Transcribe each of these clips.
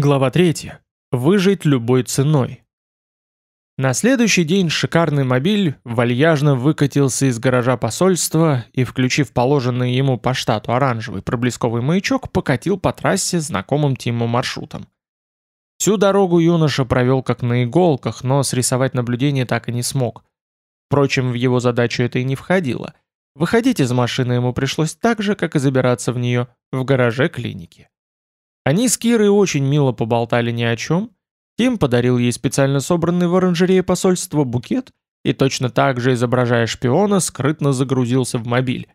Глава 3. Выжить любой ценой. На следующий день шикарный мобиль вальяжно выкатился из гаража посольства и, включив положенный ему по штату оранжевый проблесковый маячок, покатил по трассе знакомым Тиму маршрутом. Всю дорогу юноша провел как на иголках, но срисовать наблюдение так и не смог. Впрочем, в его задачу это и не входило. Выходить из машины ему пришлось так же, как и забираться в нее, в гараже клиники. Они с Кирой очень мило поболтали ни о чем. Тим подарил ей специально собранный в оранжерее посольства букет и точно так же, изображая шпиона, скрытно загрузился в мобиль.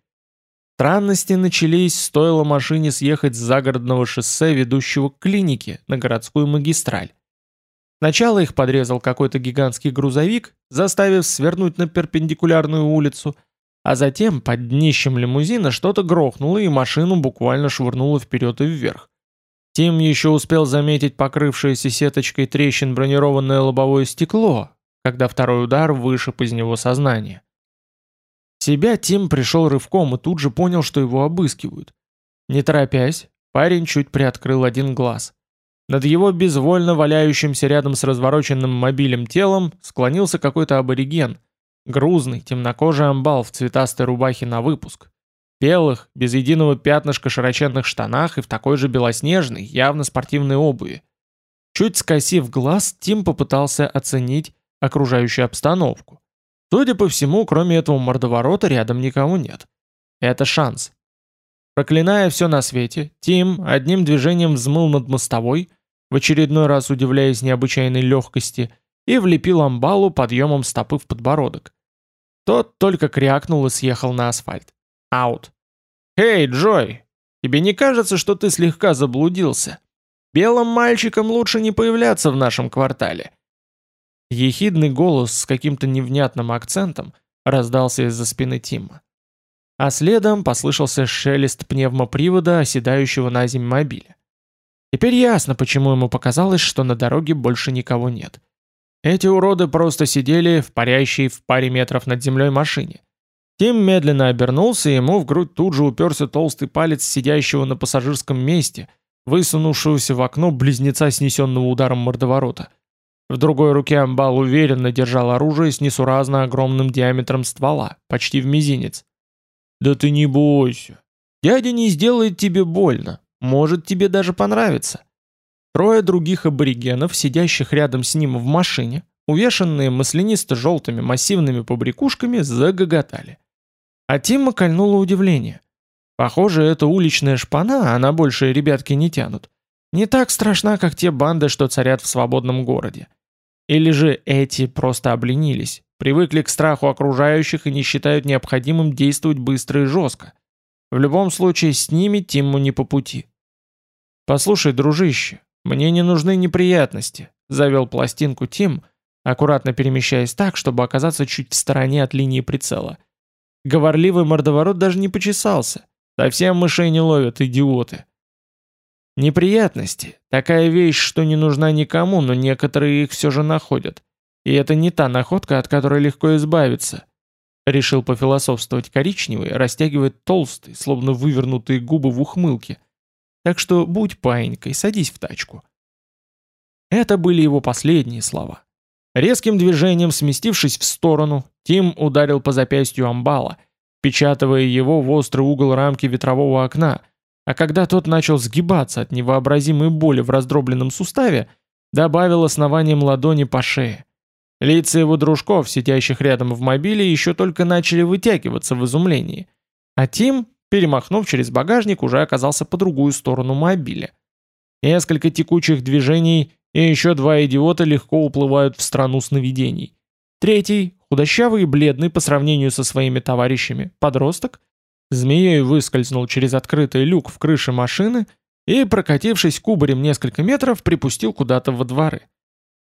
Странности начались, стоило машине съехать с загородного шоссе, ведущего к клинике, на городскую магистраль. Сначала их подрезал какой-то гигантский грузовик, заставив свернуть на перпендикулярную улицу, а затем под днищем лимузина что-то грохнуло и машину буквально швырнуло вперед и вверх. Тим еще успел заметить покрывшееся сеточкой трещин бронированное лобовое стекло, когда второй удар вышиб из него сознание. Себя Тим пришел рывком и тут же понял, что его обыскивают. Не торопясь, парень чуть приоткрыл один глаз. Над его безвольно валяющимся рядом с развороченным мобилем телом склонился какой-то абориген, грузный, темнокожий амбал в цветастой рубахе на выпуск, белых, без единого пятнышка широченных штанах и в такой же белоснежной, явно спортивной обуви. Чуть скосив глаз, Тим попытался оценить окружающую обстановку. Судя по всему, кроме этого мордоворота рядом никого нет. Это шанс. Проклиная все на свете, Тим одним движением взмыл над мостовой, в очередной раз удивляясь необычайной легкости, и влепил амбалу подъемом стопы в подбородок. Тот только крякнул и съехал на асфальт. Аут. «Эй, Джой, тебе не кажется, что ты слегка заблудился? Белым мальчикам лучше не появляться в нашем квартале». Ехидный голос с каким-то невнятным акцентом раздался из-за спины Тима. А следом послышался шелест пневмопривода, оседающего на земле мобиля. Теперь ясно, почему ему показалось, что на дороге больше никого нет. Эти уроды просто сидели в парящей в паре метров над землей машине. Тим медленно обернулся, и ему в грудь тут же уперся толстый палец сидящего на пассажирском месте, высунувшегося в окно близнеца, снесенного ударом мордоворота. В другой руке амбал уверенно держал оружие с несуразно огромным диаметром ствола, почти в мизинец. «Да ты не бойся. Дядя не сделает тебе больно. Может, тебе даже понравится». Трое других аборигенов, сидящих рядом с ним в машине, увешанные маслянисто-желтыми массивными побрякушками, загоготали. А Тима кольнуло удивление. Похоже, эта уличная шпана, она больше ребятки не тянут. Не так страшна, как те банды, что царят в свободном городе. Или же эти просто обленились, привыкли к страху окружающих и не считают необходимым действовать быстро и жестко. В любом случае, с ними Тимму не по пути. «Послушай, дружище, мне не нужны неприятности», — завел пластинку Тим, аккуратно перемещаясь так, чтобы оказаться чуть в стороне от линии прицела — Говорливый мордоворот даже не почесался. Совсем мышей не ловят, идиоты. Неприятности. Такая вещь, что не нужна никому, но некоторые их все же находят. И это не та находка, от которой легко избавиться. Решил пофилософствовать коричневый, растягивает толстые, словно вывернутые губы в ухмылке. Так что будь паинькой, садись в тачку. Это были его последние слова. Резким движением сместившись в сторону, Тим ударил по запястью амбала, печатывая его в острый угол рамки ветрового окна, а когда тот начал сгибаться от невообразимой боли в раздробленном суставе, добавил основанием ладони по шее. Лица его дружков, сидящих рядом в мобиле, еще только начали вытягиваться в изумлении. А Тим, перемахнув через багажник, уже оказался по другую сторону мобиля. Несколько текучих движений, и еще два идиота легко уплывают в страну сновидений. Третий, худощавый и бледный по сравнению со своими товарищами, подросток, змеей выскользнул через открытый люк в крыше машины и, прокатившись кубарем несколько метров, припустил куда-то во дворы.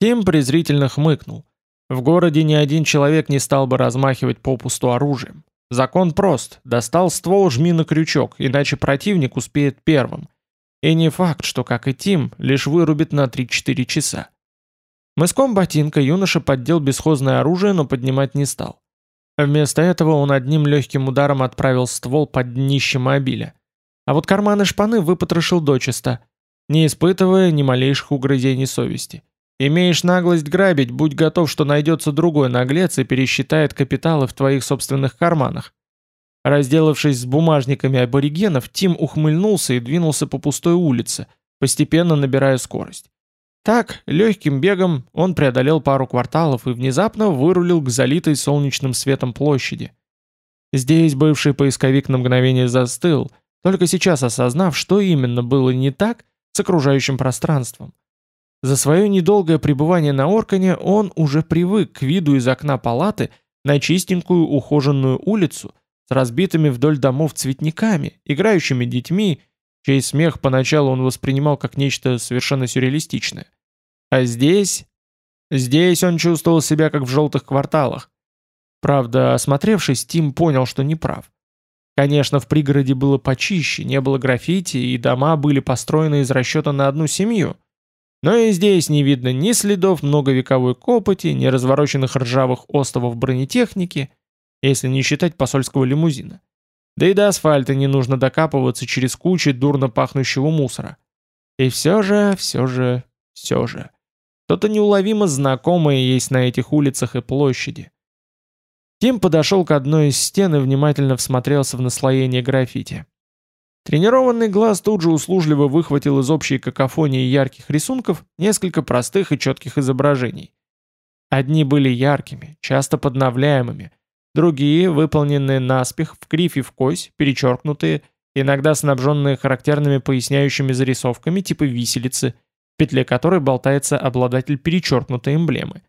Тим презрительно хмыкнул. В городе ни один человек не стал бы размахивать попусту оружием. Закон прост, достал ствол, жми на крючок, иначе противник успеет первым. И не факт, что, как и Тим, лишь вырубит на 3-4 часа. Мыском ботинка юноша поддел бесхозное оружие, но поднимать не стал. Вместо этого он одним легким ударом отправил ствол под днище мобиля. А вот карманы шпаны выпотрошил дочисто. не испытывая ни малейших угрызений совести. Имеешь наглость грабить, будь готов, что найдется другой наглец и пересчитает капиталы в твоих собственных карманах. Разделавшись с бумажниками аборигенов, Тим ухмыльнулся и двинулся по пустой улице, постепенно набирая скорость. Так, легким бегом он преодолел пару кварталов и внезапно вырулил к залитой солнечным светом площади. Здесь бывший поисковик на мгновение застыл, только сейчас осознав, что именно было не так с окружающим пространством. За свое недолгое пребывание на Оркане он уже привык к виду из окна палаты на чистенькую ухоженную улицу с разбитыми вдоль домов цветниками, играющими детьми, чей смех поначалу он воспринимал как нечто совершенно сюрреалистичное. А здесь... Здесь он чувствовал себя как в желтых кварталах. Правда, осмотревшись, Тим понял, что не прав. Конечно, в пригороде было почище, не было граффити, и дома были построены из расчета на одну семью – но и здесь не видно ни следов многовековой копоти, ни развороченных ржавых остовов бронетехники, если не считать посольского лимузина. Да и до асфальта не нужно докапываться через кучи дурно пахнущего мусора. И все же, все же, все же. Что-то неуловимо знакомое есть на этих улицах и площади. Тим подошел к одной из стен и внимательно всмотрелся в наслоение граффити. Тренированный глаз тут же услужливо выхватил из общей какофонии ярких рисунков несколько простых и четких изображений. Одни были яркими, часто подновляемыми, другие, выполненные наспех, в кривь и в кось, перечеркнутые, иногда снабженные характерными поясняющими зарисовками типа виселицы, в петле которой болтается обладатель перечеркнутой эмблемы.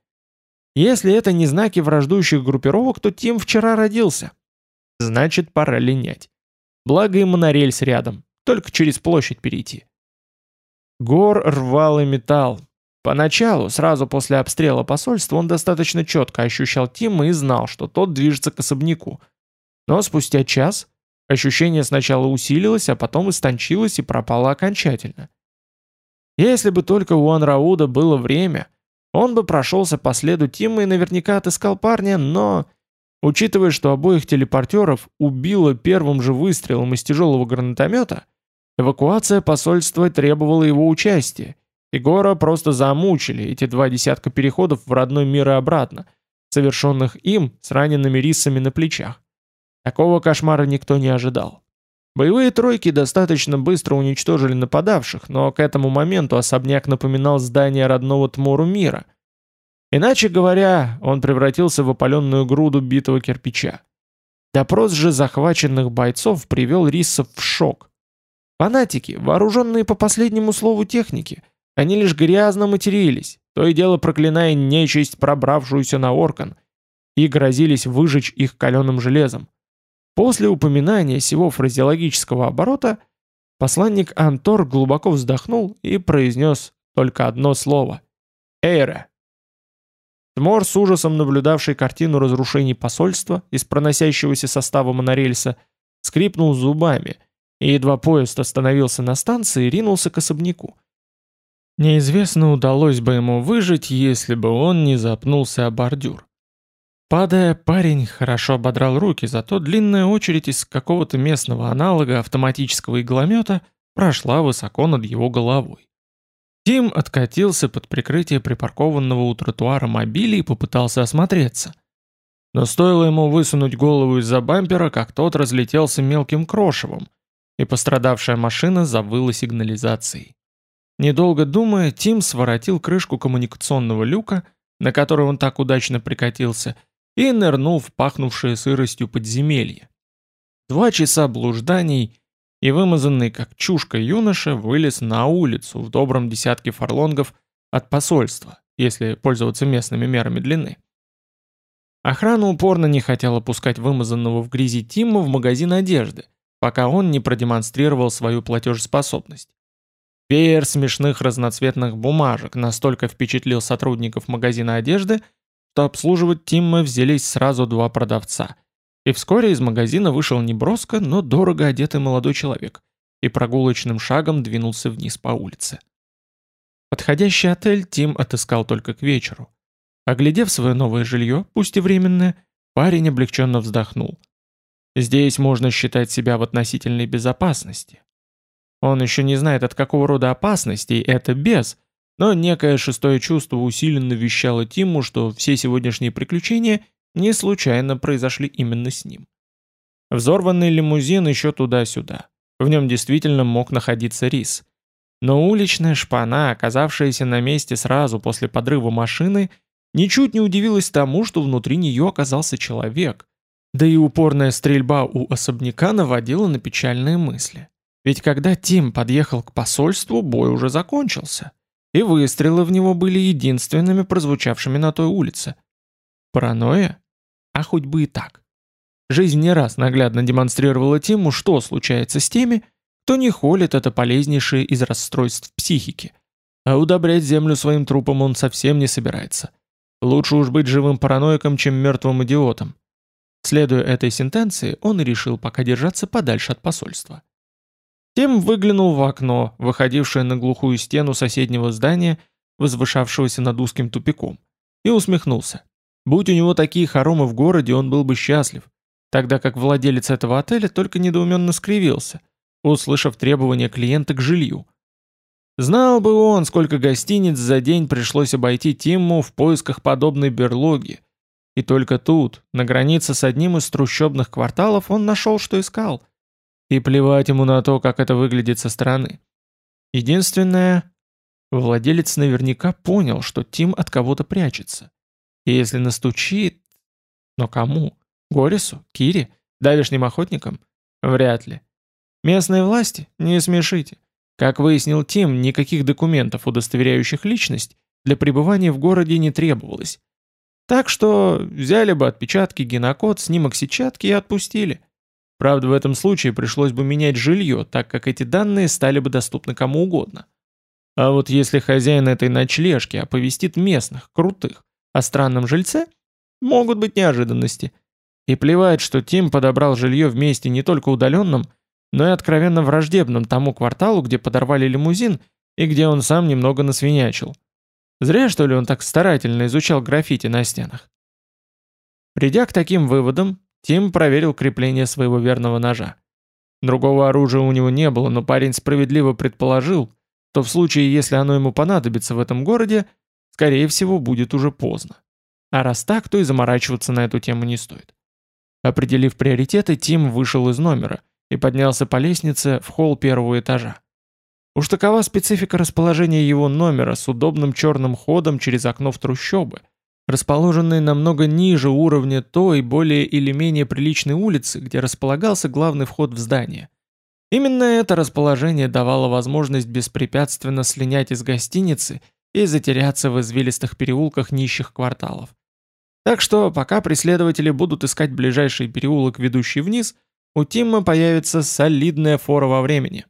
Если это не знаки враждующих группировок, то Тим вчера родился. Значит, пора линять. Благо и монорельс рядом, только через площадь перейти. Гор рвал и металл. Поначалу, сразу после обстрела посольства, он достаточно четко ощущал Тима и знал, что тот движется к особняку. Но спустя час ощущение сначала усилилось, а потом истончилось и пропало окончательно. Если бы только у Анрауда было время, он бы прошелся по следу Тима и наверняка отыскал парня, но Учитывая, что обоих телепортеров убило первым же выстрелом из тяжелого гранатомета, эвакуация посольства требовала его участия. Егора просто замучили эти два десятка переходов в родной мир и обратно, совершенных им с ранеными рисами на плечах. Такого кошмара никто не ожидал. Боевые тройки достаточно быстро уничтожили нападавших, но к этому моменту особняк напоминал здание родного Тмору мира, Иначе говоря, он превратился в опаленную груду битого кирпича. Допрос же захваченных бойцов привел Риссов в шок. Фанатики, вооруженные по последнему слову техники, они лишь грязно матерились, то и дело проклиная нечисть, пробравшуюся на Оркан, и грозились выжечь их каленым железом. После упоминания сего фразеологического оборота посланник Антор глубоко вздохнул и произнес только одно слово «Эйре». Тмор, с ужасом наблюдавший картину разрушений посольства из проносящегося состава монорельса, скрипнул зубами, и едва поезд остановился на станции, ринулся к особняку. Неизвестно, удалось бы ему выжить, если бы он не запнулся о бордюр. Падая, парень хорошо ободрал руки, зато длинная очередь из какого-то местного аналога автоматического игломета прошла высоко над его головой. Тим откатился под прикрытие припаркованного у тротуара мобиля и попытался осмотреться. Но стоило ему высунуть голову из-за бампера, как тот разлетелся мелким крошевом, и пострадавшая машина завыла сигнализацией. Недолго думая, Тим своротил крышку коммуникационного люка, на который он так удачно прикатился, и нырнул в пахнувшее сыростью подземелье. Два часа блужданий и вымазанный как чушка юноша вылез на улицу в добром десятке фарлонгов от посольства, если пользоваться местными мерами длины. Охрана упорно не хотела пускать вымазанного в грязи Тима в магазин одежды, пока он не продемонстрировал свою платежеспособность. Веер смешных разноцветных бумажек настолько впечатлил сотрудников магазина одежды, что обслуживать Тимма взялись сразу два продавца – и вскоре из магазина вышел неброско, но дорого одетый молодой человек и прогулочным шагом двинулся вниз по улице. Подходящий отель Тим отыскал только к вечеру. Оглядев свое новое жилье, пусть и временное, парень облегченно вздохнул. Здесь можно считать себя в относительной безопасности. Он еще не знает, от какого рода опасностей это без, но некое шестое чувство усиленно вещало Тиму, что все сегодняшние приключения не случайно произошли именно с ним. Взорванный лимузин еще туда-сюда. В нем действительно мог находиться рис. Но уличная шпана, оказавшаяся на месте сразу после подрыва машины, ничуть не удивилась тому, что внутри нее оказался человек. Да и упорная стрельба у особняка наводила на печальные мысли. Ведь когда Тим подъехал к посольству, бой уже закончился. И выстрелы в него были единственными прозвучавшими на той улице. Паранойя? А хоть бы и так. Жизнь не раз наглядно демонстрировала Тиму, что случается с теми, кто не холит это полезнейшее из расстройств психики. А удобрять землю своим трупом он совсем не собирается. Лучше уж быть живым параноиком, чем мертвым идиотом. Следуя этой сентенции, он и решил пока держаться подальше от посольства. Тим выглянул в окно, выходившее на глухую стену соседнего здания, возвышавшегося над узким тупиком, и усмехнулся. Будь у него такие хоромы в городе, он был бы счастлив, тогда как владелец этого отеля только недоуменно скривился, услышав требования клиента к жилью. Знал бы он, сколько гостиниц за день пришлось обойти Тимму в поисках подобной берлоги, и только тут, на границе с одним из трущобных кварталов, он нашел, что искал – и плевать ему на то, как это выглядит со стороны. Единственное, владелец наверняка понял, что Тим от кого-то прячется. И если настучит... Но кому? Горису? Кире? Давишним охотникам? Вряд ли. Местные власти? Не смешите. Как выяснил Тим, никаких документов, удостоверяющих личность, для пребывания в городе не требовалось. Так что взяли бы отпечатки, генокод, снимок сетчатки и отпустили. Правда, в этом случае пришлось бы менять жилье, так как эти данные стали бы доступны кому угодно. А вот если хозяин этой ночлежки оповестит местных, крутых, о странном жильце, могут быть неожиданности. И плевать, что Тим подобрал жилье в месте не только удаленном, но и откровенно враждебном тому кварталу, где подорвали лимузин и где он сам немного насвинячил. Зря, что ли, он так старательно изучал граффити на стенах. Придя к таким выводам, Тим проверил крепление своего верного ножа. Другого оружия у него не было, но парень справедливо предположил, что в случае, если оно ему понадобится в этом городе, скорее всего, будет уже поздно. А раз так, то и заморачиваться на эту тему не стоит. Определив приоритеты, Тим вышел из номера и поднялся по лестнице в холл первого этажа. Уж такова специфика расположения его номера с удобным черным ходом через окно в трущобы – расположенные намного ниже уровня той более или менее приличной улицы, где располагался главный вход в здание. Именно это расположение давало возможность беспрепятственно слинять из гостиницы и затеряться в извилистых переулках нищих кварталов. Так что, пока преследователи будут искать ближайший переулок, ведущий вниз, у Тимма появится солидная фора во времени.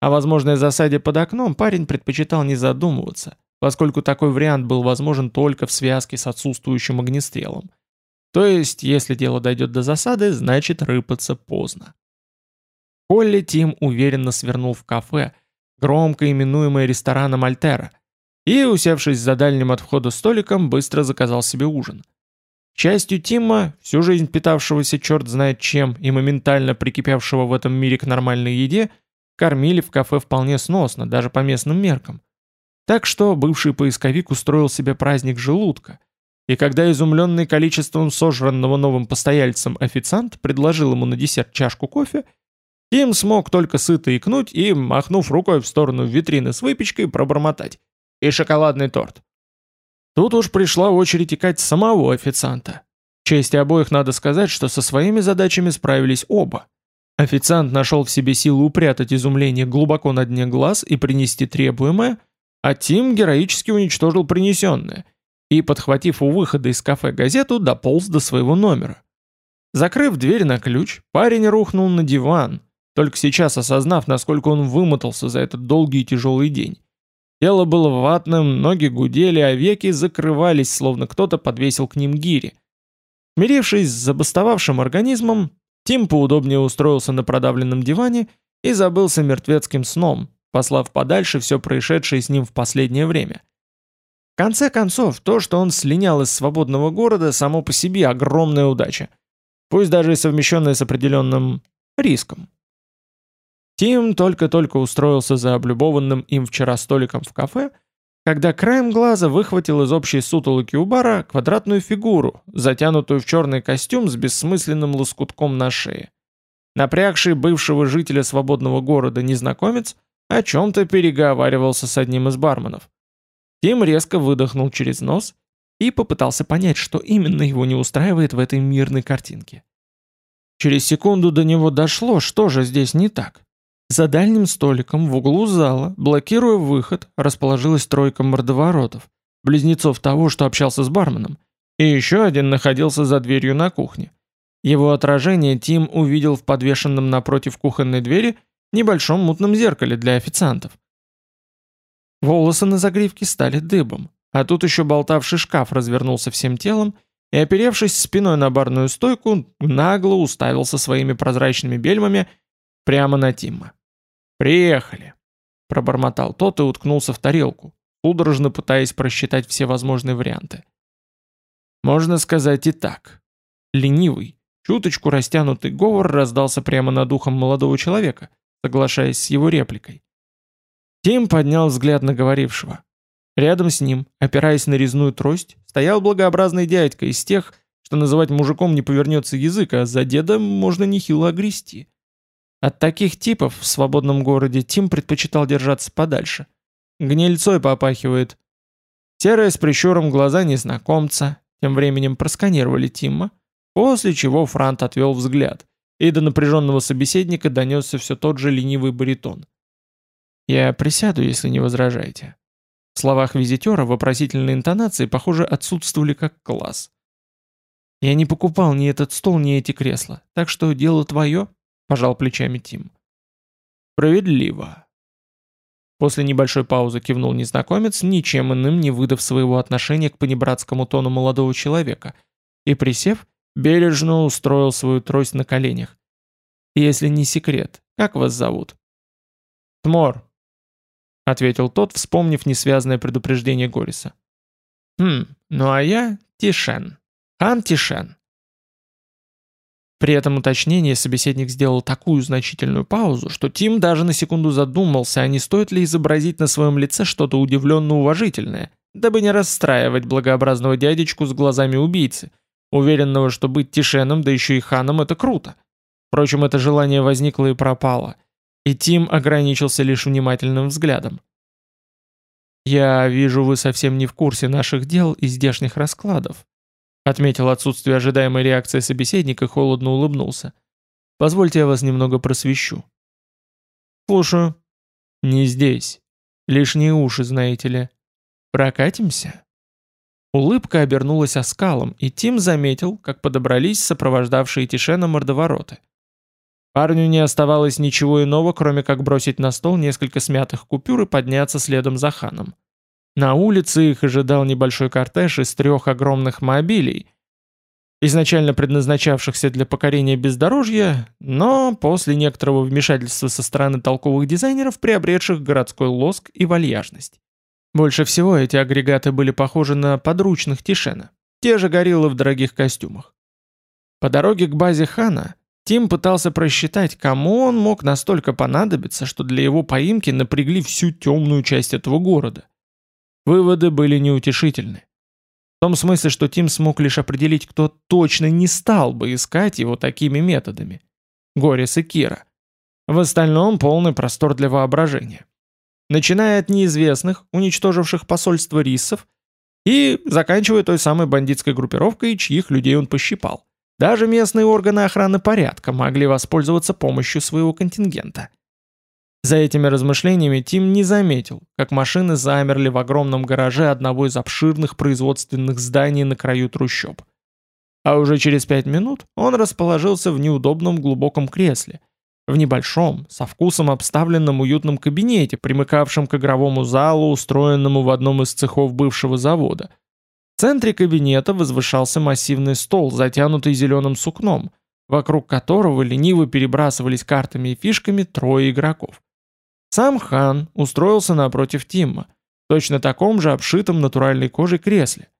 О возможной засаде под окном парень предпочитал не задумываться, поскольку такой вариант был возможен только в связке с отсутствующим огнестрелом. То есть, если дело дойдет до засады, значит рыпаться поздно. Холли Тим уверенно свернул в кафе, громко именуемое рестораном Альтера, и, усевшись за дальним от входа столиком, быстро заказал себе ужин. К счастью Тима, всю жизнь питавшегося черт знает чем и моментально прикипевшего в этом мире к нормальной еде, кормили в кафе вполне сносно, даже по местным меркам. Так что бывший поисковик устроил себе праздник желудка, и когда изумленный количеством сожранного новым постояльцем официант предложил ему на десерт чашку кофе, Тим смог только сыто икнуть и, махнув рукой в сторону витрины с выпечкой, пробормотать. И шоколадный торт. Тут уж пришла очередь икать самого официанта. В честь обоих надо сказать, что со своими задачами справились оба. Официант нашел в себе силу упрятать изумление глубоко на дне глаз и принести требуемое – а Тим героически уничтожил принесенное и, подхватив у выхода из кафе газету, дополз до своего номера. Закрыв дверь на ключ, парень рухнул на диван, только сейчас осознав, насколько он вымотался за этот долгий и тяжелый день. Тело было ватным, ноги гудели, а веки закрывались, словно кто-то подвесил к ним гири. Смирившись с забастовавшим организмом, Тим поудобнее устроился на продавленном диване и забылся мертвецким сном, послав подальше все происшедшее с ним в последнее время. В конце концов, то, что он слинял из свободного города, само по себе огромная удача, пусть даже и совмещенная с определенным риском. Тим только-только устроился за облюбованным им вчера столиком в кафе, когда краем глаза выхватил из общей сутолоки у бара квадратную фигуру, затянутую в черный костюм с бессмысленным лоскутком на шее. Напрягший бывшего жителя свободного города незнакомец о чем-то переговаривался с одним из барменов. Тим резко выдохнул через нос и попытался понять, что именно его не устраивает в этой мирной картинке. Через секунду до него дошло, что же здесь не так. За дальним столиком в углу зала, блокируя выход, расположилась тройка мордоворотов, близнецов того, что общался с барменом, и еще один находился за дверью на кухне. Его отражение Тим увидел в подвешенном напротив кухонной двери небольшом мутном зеркале для официантов. Волосы на загривке стали дыбом, а тут еще болтавший шкаф развернулся всем телом и, оперевшись спиной на барную стойку, нагло уставился своими прозрачными бельмами прямо на Тима. «Приехали!» – пробормотал тот и уткнулся в тарелку, судорожно пытаясь просчитать все возможные варианты. Можно сказать и так. Ленивый, чуточку растянутый говор раздался прямо над ухом молодого человека, соглашаясь с его репликой. Тим поднял взгляд на говорившего. Рядом с ним, опираясь на резную трость, стоял благообразный дядька из тех, что называть мужиком не повернется язык, а за деда можно нехило огрести. От таких типов в свободном городе Тим предпочитал держаться подальше. Гнильцой попахивает. Серые с прищуром глаза незнакомца тем временем просканировали Тима, после чего Франт отвел взгляд, и до напряженного собеседника донесся все тот же ленивый баритон. «Я присяду, если не возражаете». В словах визитера вопросительные интонации, похоже, отсутствовали как класс. «Я не покупал ни этот стол, ни эти кресла, так что дело твое», — пожал плечами Тим. «Справедливо». После небольшой паузы кивнул незнакомец, ничем иным не выдав своего отношения к понебратскому тону молодого человека, и, присев, бережно устроил свою трость на коленях. «Если не секрет, как вас зовут?» «Тмор», — ответил тот, вспомнив несвязное предупреждение Гориса. «Хм, ну а я Тишен. Хан Тишен». При этом уточнении собеседник сделал такую значительную паузу, что Тим даже на секунду задумался, а не стоит ли изобразить на своем лице что-то удивленно-уважительное, дабы не расстраивать благообразного дядечку с глазами убийцы, уверенного, что быть Тишеном, да еще и ханом — это круто. Впрочем, это желание возникло и пропало — и Тим ограничился лишь внимательным взглядом. «Я вижу, вы совсем не в курсе наших дел и здешних раскладов», отметил отсутствие ожидаемой реакции собеседника холодно улыбнулся. «Позвольте я вас немного просвещу». «Слушаю». «Не здесь. Лишние уши, знаете ли. Прокатимся?» Улыбка обернулась оскалом, и Тим заметил, как подобрались сопровождавшие Тишена мордовороты. Парню не оставалось ничего иного, кроме как бросить на стол несколько смятых купюр и подняться следом за ханом. На улице их ожидал небольшой кортеж из трех огромных мобилей, изначально предназначавшихся для покорения бездорожья, но после некоторого вмешательства со стороны толковых дизайнеров, приобретших городской лоск и вальяжность. Больше всего эти агрегаты были похожи на подручных Тишена, те же гориллы в дорогих костюмах. По дороге к базе Хана Тим пытался просчитать, кому он мог настолько понадобиться, что для его поимки напрягли всю темную часть этого города. Выводы были неутешительны. В том смысле, что Тим смог лишь определить, кто точно не стал бы искать его такими методами. Горис и Кира. В остальном полный простор для воображения. Начиная от неизвестных, уничтоживших посольство рисов, и заканчивая той самой бандитской группировкой, чьих людей он пощипал. Даже местные органы охраны порядка могли воспользоваться помощью своего контингента. За этими размышлениями Тим не заметил, как машины замерли в огромном гараже одного из обширных производственных зданий на краю трущоб. А уже через пять минут он расположился в неудобном глубоком кресле, в небольшом, со вкусом обставленном уютном кабинете, примыкавшем к игровому залу, устроенному в одном из цехов бывшего завода – центре кабинета возвышался массивный стол, затянутый зеленым сукном, вокруг которого лениво перебрасывались картами и фишками трое игроков. Сам хан устроился напротив Тимма, точно таком же обшитом натуральной кожей кресле.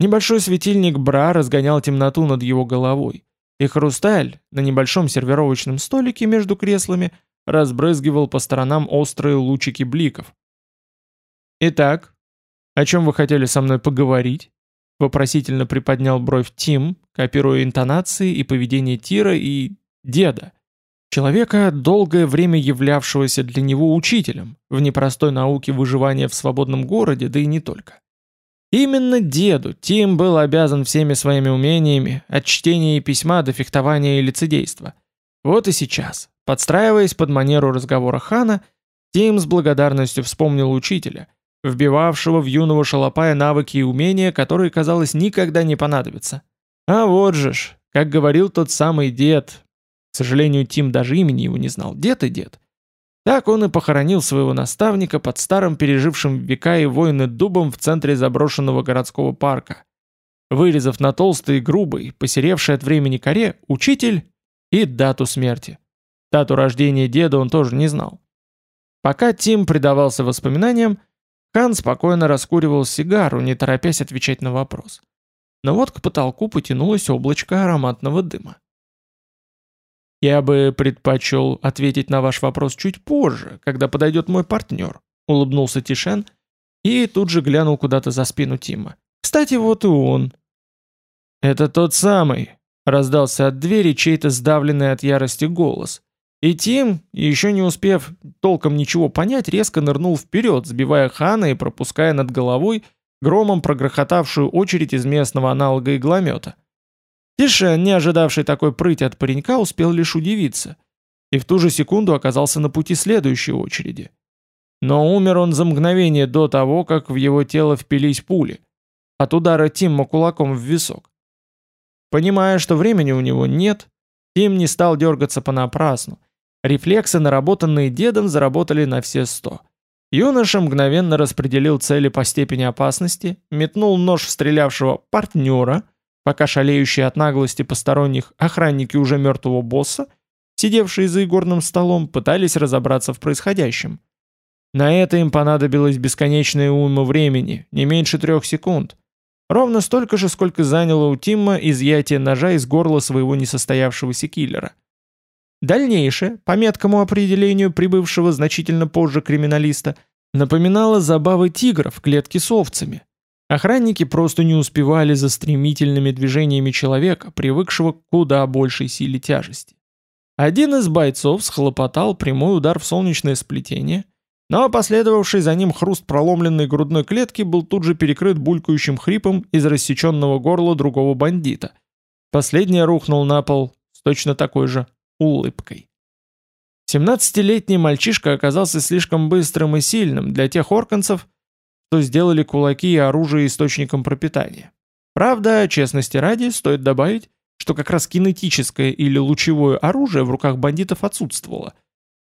Небольшой светильник бра разгонял темноту над его головой, и хрусталь на небольшом сервировочном столике между креслами разбрызгивал по сторонам острые лучики бликов. «Итак, о чем вы хотели со мной поговорить?» Вопросительно приподнял бровь Тим, копируя интонации и поведение Тира и... деда. Человека, долгое время являвшегося для него учителем в непростой науке выживания в свободном городе, да и не только. Именно деду Тим был обязан всеми своими умениями, от чтения и письма до фехтования и лицедейства. Вот и сейчас, подстраиваясь под манеру разговора хана, Тим с благодарностью вспомнил учителя, вбивавшего в юного шалопая навыки и умения, которые, казалось, никогда не понадобятся. А вот же ж, как говорил тот самый дед, к сожалению, Тим даже имени его не знал, дед и дед. Так он и похоронил своего наставника под старым пережившим века и войны дубом в центре заброшенного городского парка. Вырезав на толстой и грубой, посеревшей от времени коре, учитель и дату смерти. Дату рождения деда он тоже не знал. Пока Тим предавался воспоминаниям, Хан спокойно раскуривал сигару, не торопясь отвечать на вопрос. Но вот к потолку потянулось облачко ароматного дыма. «Я бы предпочел ответить на ваш вопрос чуть позже, когда подойдет мой партнер», — улыбнулся Тишен и тут же глянул куда-то за спину Тима. «Кстати, вот и он». «Это тот самый», — раздался от двери чей-то сдавленный от ярости голос. И Тим, еще не успев толком ничего понять, резко нырнул вперед, сбивая Хана и пропуская над головой громом прогрохотавшую очередь из местного аналога игломета. Тишен, не ожидавший такой прыти от паренька, успел лишь удивиться. И в ту же секунду оказался на пути следующей очереди. Но умер он за мгновение до того, как в его тело впились пули. От удара Тимма кулаком в висок. Понимая, что времени у него нет, Тим не стал дергаться понапрасну, Рефлексы, наработанные дедом, заработали на все сто. Юноша мгновенно распределил цели по степени опасности, метнул нож в стрелявшего партнера, пока шалеющие от наглости посторонних охранники уже мертвого босса, сидевшие за игорным столом, пытались разобраться в происходящем. На это им понадобилось бесконечное уйма времени, не меньше трех секунд. Ровно столько же, сколько заняло у Тимма изъятие ножа из горла своего несостоявшегося киллера. Дальнейшее, по меткому определению прибывшего значительно позже криминалиста, напоминало забавы тигра в клетке с овцами. Охранники просто не успевали за стремительными движениями человека, привыкшего к куда большей силе тяжести. Один из бойцов схлопотал прямой удар в солнечное сплетение, но последовавший за ним хруст проломленной грудной клетки был тут же перекрыт булькающим хрипом из рассеченного горла другого бандита. Последний рухнул на пол с точно такой же улыбкой. Семнадцатилетний мальчишка оказался слишком быстрым и сильным для тех орканцев, что сделали кулаки и оружие источником пропитания. Правда, честности ради, стоит добавить, что как раз кинетическое или лучевое оружие в руках бандитов отсутствовало.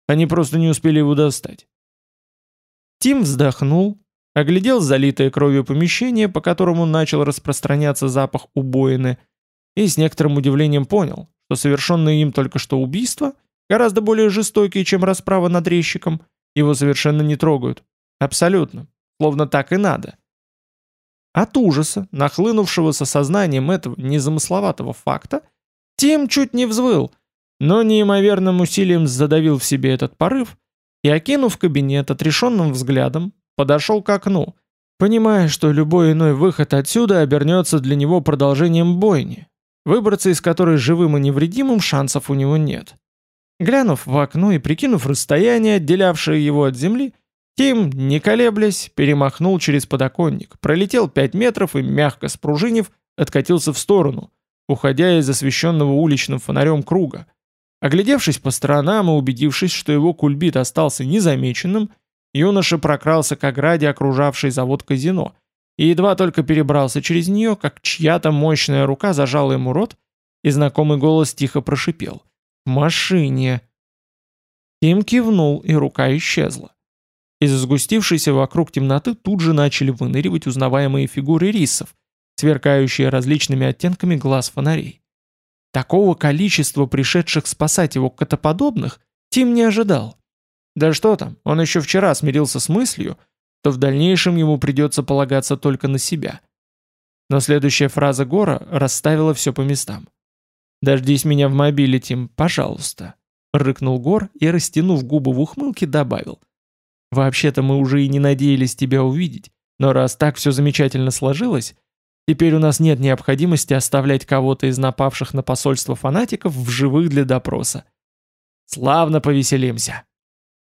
Они просто не успели его достать. Тим вздохнул, оглядел залитое кровью помещение, по которому начал распространяться запах убоины, и с некоторым удивлением понял, что совершенное им только что убийство, гораздо более жестокие, чем расправа над резчиком, его совершенно не трогают. Абсолютно. Словно так и надо. От ужаса, нахлынувшего со сознанием этого незамысловатого факта, Тим чуть не взвыл, но неимоверным усилием задавил в себе этот порыв и, окинув кабинет отрешенным взглядом, подошел к окну, понимая, что любой иной выход отсюда обернется для него продолжением бойни, выбраться из которой живым и невредимым шансов у него нет. Глянув в окно и прикинув расстояние, отделявшее его от земли, Тим, не колеблясь, перемахнул через подоконник, пролетел 5 метров и, мягко спружинив, откатился в сторону, уходя из освещенного уличным фонарем круга. Оглядевшись по сторонам и убедившись, что его кульбит остался незамеченным, юноша прокрался к ограде, окружавшей завод казино, и едва только перебрался через нее, как чья-то мощная рука зажала ему рот, и знакомый голос тихо прошипел. «В машине!» Тим кивнул, и рука исчезла. Из сгустившейся вокруг темноты тут же начали выныривать узнаваемые фигуры рисов, сверкающие различными оттенками глаз фонарей. Такого количества пришедших спасать его котоподобных Тим не ожидал. Да что там, он еще вчера смирился с мыслью, то в дальнейшем ему придется полагаться только на себя. Но следующая фраза Гора расставила все по местам. «Дождись меня в мобиле, Тим, пожалуйста. рыкнул Гор и, растянув губы в ухмылке, добавил. «Вообще-то мы уже и не надеялись тебя увидеть, но раз так все замечательно сложилось, теперь у нас нет необходимости оставлять кого-то из напавших на посольство фанатиков в живых для допроса. Славно повеселимся!»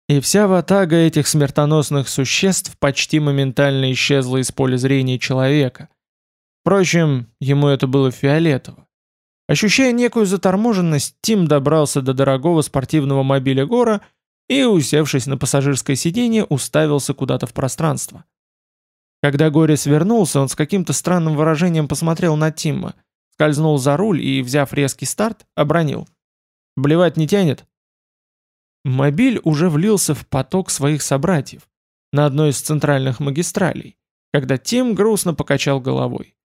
И вся ватага этих смертоносных существ почти моментально исчезла из поля зрения человека. Впрочем, ему это было фиолетово. Ощущая некую заторможенность, Тим добрался до дорогого спортивного мобиля Гора и, усевшись на пассажирское сиденье, уставился куда-то в пространство. Когда Горе свернулся, он с каким-то странным выражением посмотрел на Тимма, скользнул за руль и, взяв резкий старт, обронил. «Блевать не тянет?» Мобиль уже влился в поток своих собратьев на одной из центральных магистралей, когда Тим грустно покачал головой.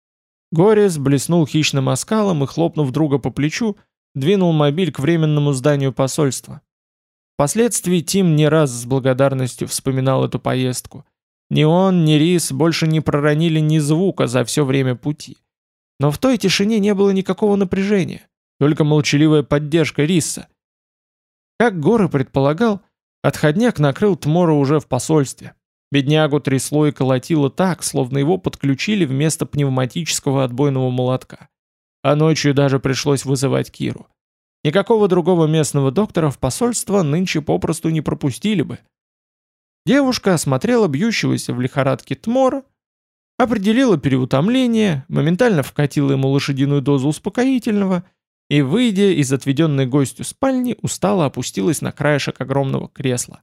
Горец блеснул хищным оскалом и, хлопнув друга по плечу, двинул мобиль к временному зданию посольства. Впоследствии Тим не раз с благодарностью вспоминал эту поездку. Ни он, ни Рис больше не проронили ни звука за все время пути. Но в той тишине не было никакого напряжения, только молчаливая поддержка Риса. Как Горы предполагал, отходняк накрыл Тмора уже в посольстве. Беднягу трясло и колотило так, словно его подключили вместо пневматического отбойного молотка. А ночью даже пришлось вызывать Киру. Никакого другого местного доктора в посольство нынче попросту не пропустили бы. Девушка осмотрела бьющегося в лихорадке Тмора, определила переутомление, моментально вкатила ему лошадиную дозу успокоительного и, выйдя из отведенной гостю спальни, устало опустилась на краешек огромного кресла.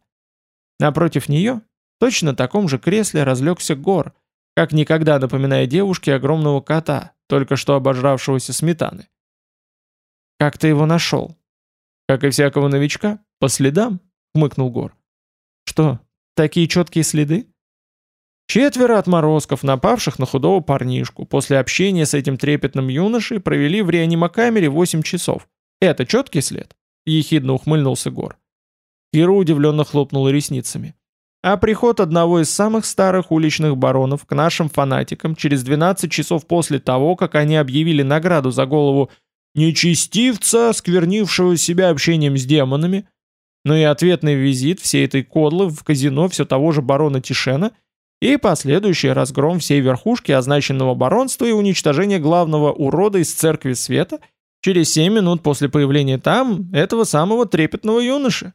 Напротив нее, точно таком же кресле разлегся Гор, как никогда напоминая девушке огромного кота, только что обожравшегося сметаны. «Как ты его нашел?» «Как и всякого новичка, по следам», — хмыкнул Гор. «Что, такие четкие следы?» Четверо отморозков, напавших на худого парнишку, после общения с этим трепетным юношей провели в реанимокамере 8 часов. Это четкий след? Ехидно ухмыльнулся Гор. Кира удивленно хлопнула ресницами. А приход одного из самых старых уличных баронов к нашим фанатикам через 12 часов после того, как они объявили награду за голову нечестивца, сквернившего себя общением с демонами, но и ответный визит всей этой кодлы в казино все того же барона Тишена и последующий разгром всей верхушки означенного баронства и уничтожение главного урода из Церкви Света через 7 минут после появления там этого самого трепетного юноши.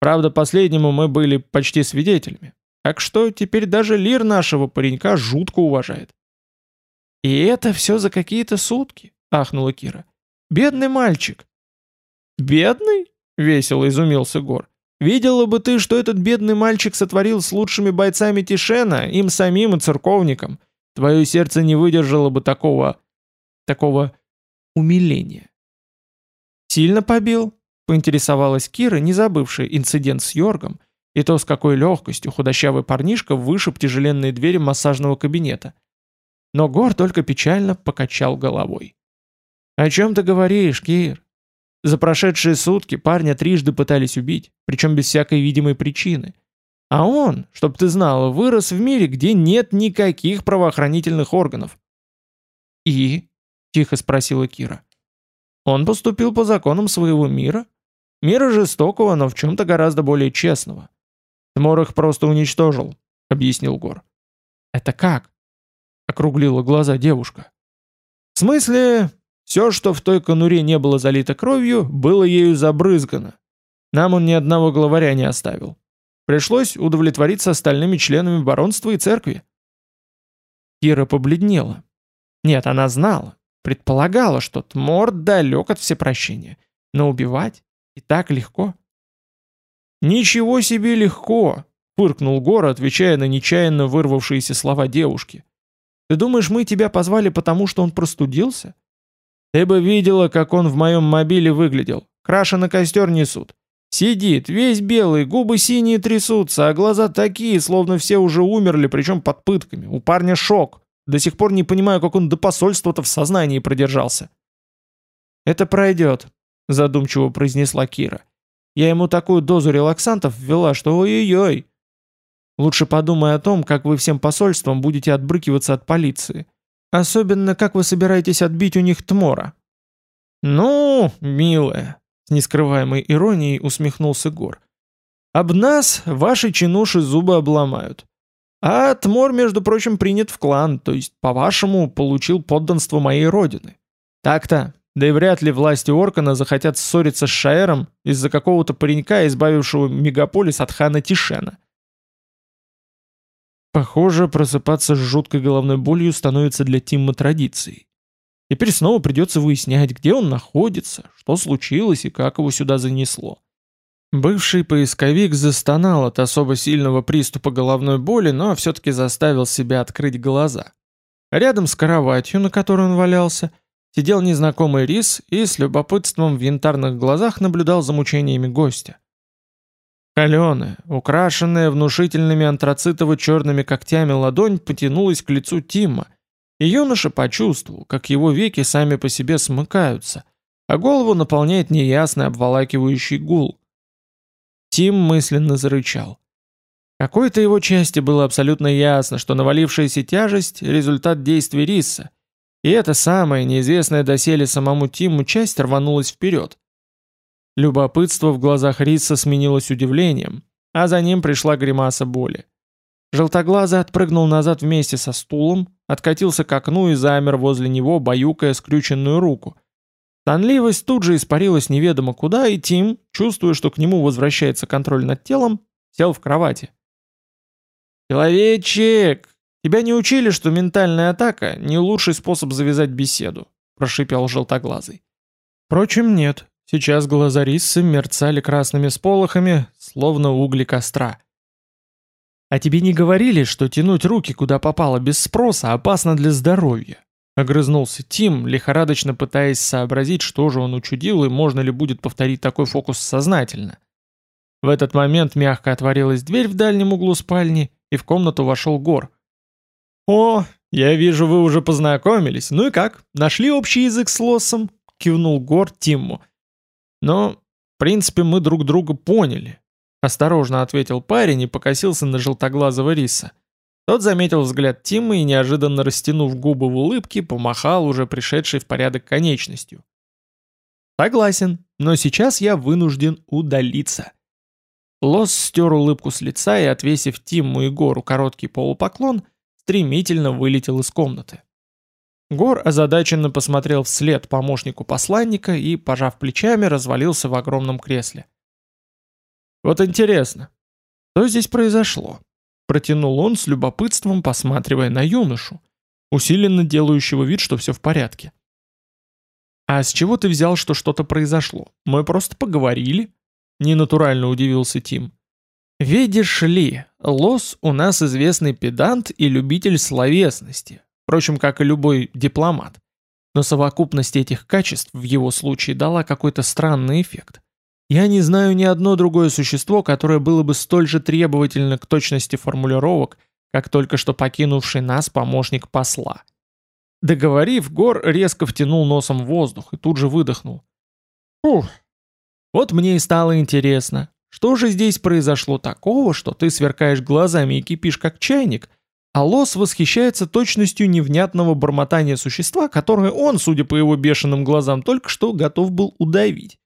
Правда, последнему мы были почти свидетелями. Так что теперь даже лир нашего паренька жутко уважает. «И это все за какие-то сутки?» — ахнула Кира. «Бедный мальчик». «Бедный?» — весело изумился Гор. «Видела бы ты, что этот бедный мальчик сотворил с лучшими бойцами Тишена, им самим и церковникам. Твое сердце не выдержало бы такого... такого умиления». «Сильно побил?» Поинтересовалась Кира, не забывшая инцидент с Йоргом, и то, с какой легкостью худощавый парнишка вышиб тяжеленные двери массажного кабинета. Но Гор только печально покачал головой. «О чем ты говоришь, Кир? За прошедшие сутки парня трижды пытались убить, причем без всякой видимой причины. А он, чтоб ты знала, вырос в мире, где нет никаких правоохранительных органов». «И?» — тихо спросила Кира. «Он поступил по законам своего мира, Мира жестокого, но в чем-то гораздо более честного. Тмор их просто уничтожил, объяснил Гор. Это как? Округлила глаза девушка. В смысле, все, что в той конуре не было залито кровью, было ею забрызгано. Нам он ни одного главаря не оставил. Пришлось удовлетвориться остальными членами баронства и церкви. Кира побледнела. Нет, она знала, предполагала, что Тмор далек от всепрощения. Но убивать? И так легко. «Ничего себе легко!» — фыркнул Гор, отвечая на нечаянно вырвавшиеся слова девушки. «Ты думаешь, мы тебя позвали потому, что он простудился? Ты бы видела, как он в моем мобиле выглядел. Краша на костер несут. Сидит, весь белый, губы синие трясутся, а глаза такие, словно все уже умерли, причем под пытками. У парня шок. До сих пор не понимаю, как он до посольства-то в сознании продержался». «Это пройдет», задумчиво произнесла Кира. Я ему такую дозу релаксантов ввела, что ой-ой-ой. Лучше подумай о том, как вы всем посольством будете отбрыкиваться от полиции. Особенно, как вы собираетесь отбить у них Тмора. Ну, милая, с нескрываемой иронией усмехнулся Гор. Об нас ваши чинуши зубы обломают. А Тмор, между прочим, принят в клан, то есть, по-вашему, получил подданство моей родины. Так-то, да и вряд ли власти Оркана захотят ссориться с Шаэром из-за какого-то паренька, избавившего мегаполис от хана Тишена. Похоже, просыпаться с жуткой головной болью становится для Тимма традицией. Теперь снова придется выяснять, где он находится, что случилось и как его сюда занесло. Бывший поисковик застонал от особо сильного приступа головной боли, но все-таки заставил себя открыть глаза. Рядом с кроватью, на которой он валялся, сидел незнакомый рис и с любопытством в янтарных глазах наблюдал за мучениями гостя. Каленая, украшенная внушительными антрацитово-черными когтями ладонь потянулась к лицу Тима, и юноша почувствовал, как его веки сами по себе смыкаются, а голову наполняет неясный обволакивающий гул. Тим мысленно зарычал. Какой-то его части было абсолютно ясно, что навалившаяся тяжесть – результат действий Риса, и эта самая, неизвестная доселе самому Тиму часть рванулась вперед. Любопытство в глазах Риса сменилось удивлением, а за ним пришла гримаса боли. Желтоглазый отпрыгнул назад вместе со стулом, откатился к окну и замер возле него, баюкая скрюченную руку – Сонливость тут же испарилась неведомо куда, и Тим, чувствуя, что к нему возвращается контроль над телом, сел в кровати. «Человечек, тебя не учили, что ментальная атака — не лучший способ завязать беседу?» — прошипел желтоглазый. Впрочем, нет. Сейчас глаза Риссы мерцали красными сполохами, словно угли костра. «А тебе не говорили, что тянуть руки куда попало без спроса опасно для здоровья?» Огрызнулся Тим, лихорадочно пытаясь сообразить, что же он учудил и можно ли будет повторить такой фокус сознательно. В этот момент мягко отворилась дверь в дальнем углу спальни, и в комнату вошел Гор. «О, я вижу, вы уже познакомились. Ну и как, нашли общий язык с Лоссом?» — кивнул Гор Тимму. «Но, в принципе, мы друг друга поняли», — осторожно ответил парень и покосился на желтоглазого риса. Тот заметил взгляд Тима и, неожиданно растянув губы в улыбке, помахал уже пришедшей в порядок конечностью. «Согласен, но сейчас я вынужден удалиться». Лос стер улыбку с лица и, отвесив Тиму и Гору короткий полупоклон, стремительно вылетел из комнаты. Гор озадаченно посмотрел вслед помощнику посланника и, пожав плечами, развалился в огромном кресле. «Вот интересно, что здесь произошло?» Протянул он с любопытством, посматривая на юношу, усиленно делающего вид, что все в порядке. «А с чего ты взял, что что-то произошло? Мы просто поговорили?» Ненатурально удивился Тим. «Видишь ли, Лос у нас известный педант и любитель словесности, впрочем, как и любой дипломат. Но совокупность этих качеств в его случае дала какой-то странный эффект. Я не знаю ни одно другое существо, которое было бы столь же требовательно к точности формулировок, как только что покинувший нас помощник посла. Договорив, Гор резко втянул носом воздух и тут же выдохнул. Фух. Вот мне и стало интересно, что же здесь произошло такого, что ты сверкаешь глазами и кипишь как чайник, а Лос восхищается точностью невнятного бормотания существа, которое он, судя по его бешеным глазам, только что готов был удавить.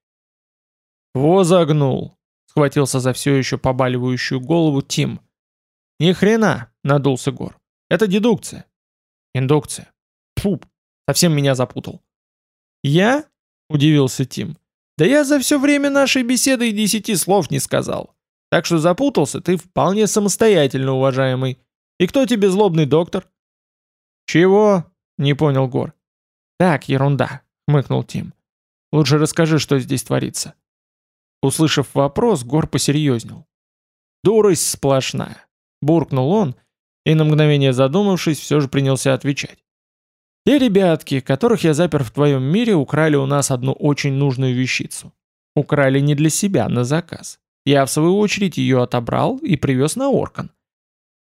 «Во загнул!» — схватился за все еще побаливающую голову Тим. «Ни хрена!» — надулся Гор. «Это дедукция». «Индукция». Фу, совсем меня запутал. «Я?» — удивился Тим. «Да я за все время нашей беседы и десяти слов не сказал. Так что запутался ты вполне самостоятельно, уважаемый. И кто тебе злобный доктор?» «Чего?» — не понял Гор. «Так, ерунда», — хмыкнул Тим. «Лучше расскажи, что здесь творится». Услышав вопрос, Гор посерьезнел. «Дурость сплошная», — буркнул он, и на мгновение задумавшись, все же принялся отвечать. «Те ребятки, которых я запер в твоем мире, украли у нас одну очень нужную вещицу. Украли не для себя, на заказ. Я, в свою очередь, ее отобрал и привез на Оркан.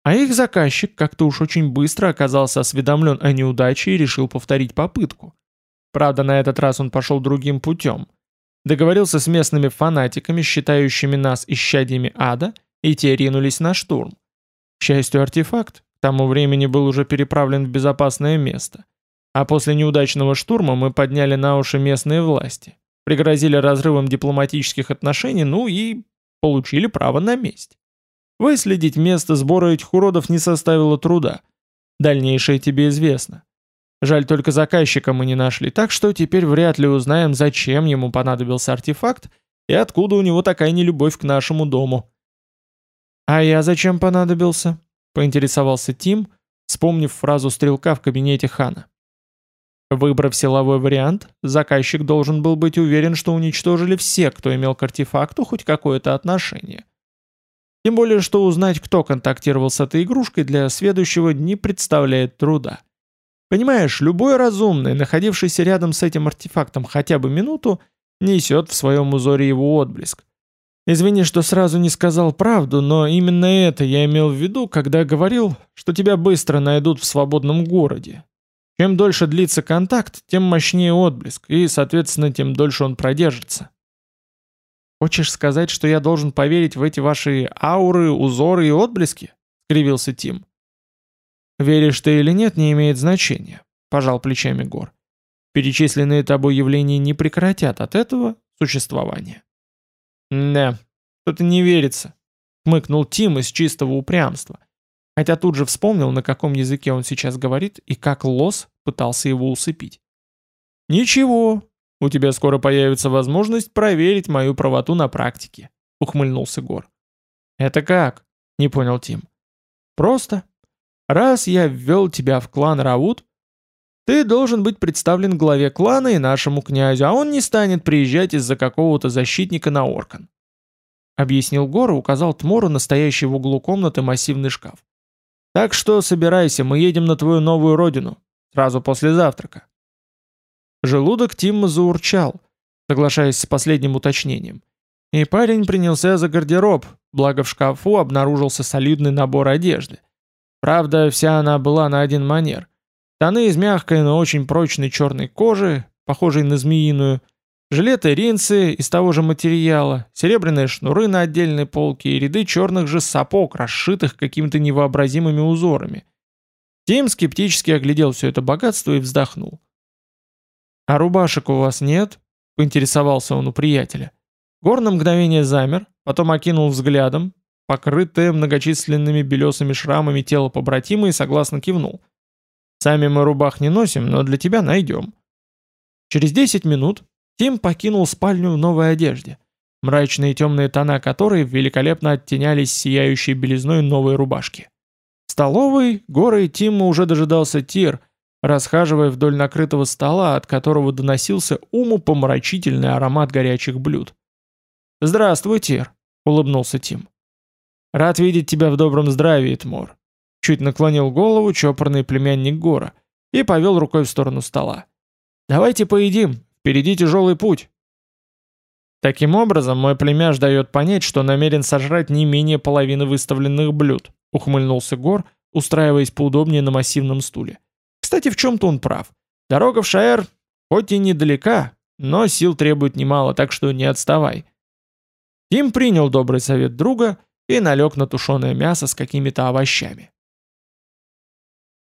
А их заказчик как-то уж очень быстро оказался осведомлен о неудаче и решил повторить попытку. Правда, на этот раз он пошел другим путем — Договорился с местными фанатиками, считающими нас исчадьями ада, и те ринулись на штурм. К счастью, артефакт к тому времени был уже переправлен в безопасное место. А после неудачного штурма мы подняли на уши местные власти. пригрозили разрывом дипломатических отношений, ну и получили право на месть. Выследить место сбора этих уродов не составило труда. Дальнейшее тебе известно. Жаль, только заказчика мы не нашли, так что теперь вряд ли узнаем, зачем ему понадобился артефакт и откуда у него такая нелюбовь к нашему дому. «А я зачем понадобился?» — поинтересовался Тим, вспомнив фразу стрелка в кабинете Хана. Выбрав силовой вариант, заказчик должен был быть уверен, что уничтожили все, кто имел к артефакту хоть какое-то отношение. Тем более, что узнать, кто контактировал с этой игрушкой, для следующего не представляет труда. Понимаешь, любой разумный, находившийся рядом с этим артефактом хотя бы минуту, несет в своем узоре его отблеск. Извини, что сразу не сказал правду, но именно это я имел в виду, когда говорил, что тебя быстро найдут в свободном городе. Чем дольше длится контакт, тем мощнее отблеск, и, соответственно, тем дольше он продержится. «Хочешь сказать, что я должен поверить в эти ваши ауры, узоры и отблески?» — скривился Тим. «Веришь ты или нет, не имеет значения», — пожал плечами Гор. «Перечисленные тобой явления не прекратят от этого существования». «Да, что-то не верится», — хмыкнул Тим из чистого упрямства, хотя тут же вспомнил, на каком языке он сейчас говорит и как Лос пытался его усыпить. «Ничего, у тебя скоро появится возможность проверить мою правоту на практике», — ухмыльнулся Гор. «Это как?» — не понял Тим. «Просто. Раз я ввел тебя в клан Раут, ты должен быть представлен главе клана и нашему князю, а он не станет приезжать из-за какого-то защитника на Оркан. Объяснил Гор и указал Тмору настоящий в углу комнаты массивный шкаф. Так что собирайся, мы едем на твою новую родину. Сразу после завтрака. Желудок Тимма заурчал, соглашаясь с последним уточнением. И парень принялся за гардероб, благо в шкафу обнаружился солидный набор одежды. Правда, вся она была на один манер. Штаны из мягкой, но очень прочной черной кожи, похожей на змеиную, жилеты ринцы из того же материала, серебряные шнуры на отдельной полке и ряды черных же сапог, расшитых какими-то невообразимыми узорами. Тим скептически оглядел все это богатство и вздохнул. «А рубашек у вас нет?» — поинтересовался он у приятеля. Гор на мгновение замер, потом окинул взглядом, покрытое многочисленными белесыми шрамами тело побратима и согласно кивнул — Сами мы рубах не носим, но для тебя найдем». Через 10 минут Тим покинул спальню в новой одежде, мрачные темные тона которой великолепно оттенялись сияющей белизной новой рубашки. В столовой горой Тима уже дожидался Тир, расхаживая вдоль накрытого стола, от которого доносился умопомрачительный аромат горячих блюд. «Здравствуй, Тир», — улыбнулся Тим. «Рад видеть тебя в добром здравии, Тмор. Чуть наклонил голову чопорный племянник Гора и повел рукой в сторону стола. «Давайте поедим, впереди тяжелый путь». Таким образом, мой племяш дает понять, что намерен сожрать не менее половины выставленных блюд, ухмыльнулся Гор, устраиваясь поудобнее на массивном стуле. Кстати, в чем-то он прав. Дорога в Шаэр хоть и недалека, но сил требует немало, так что не отставай. Тим принял добрый совет друга и налег на тушеное мясо с какими-то овощами.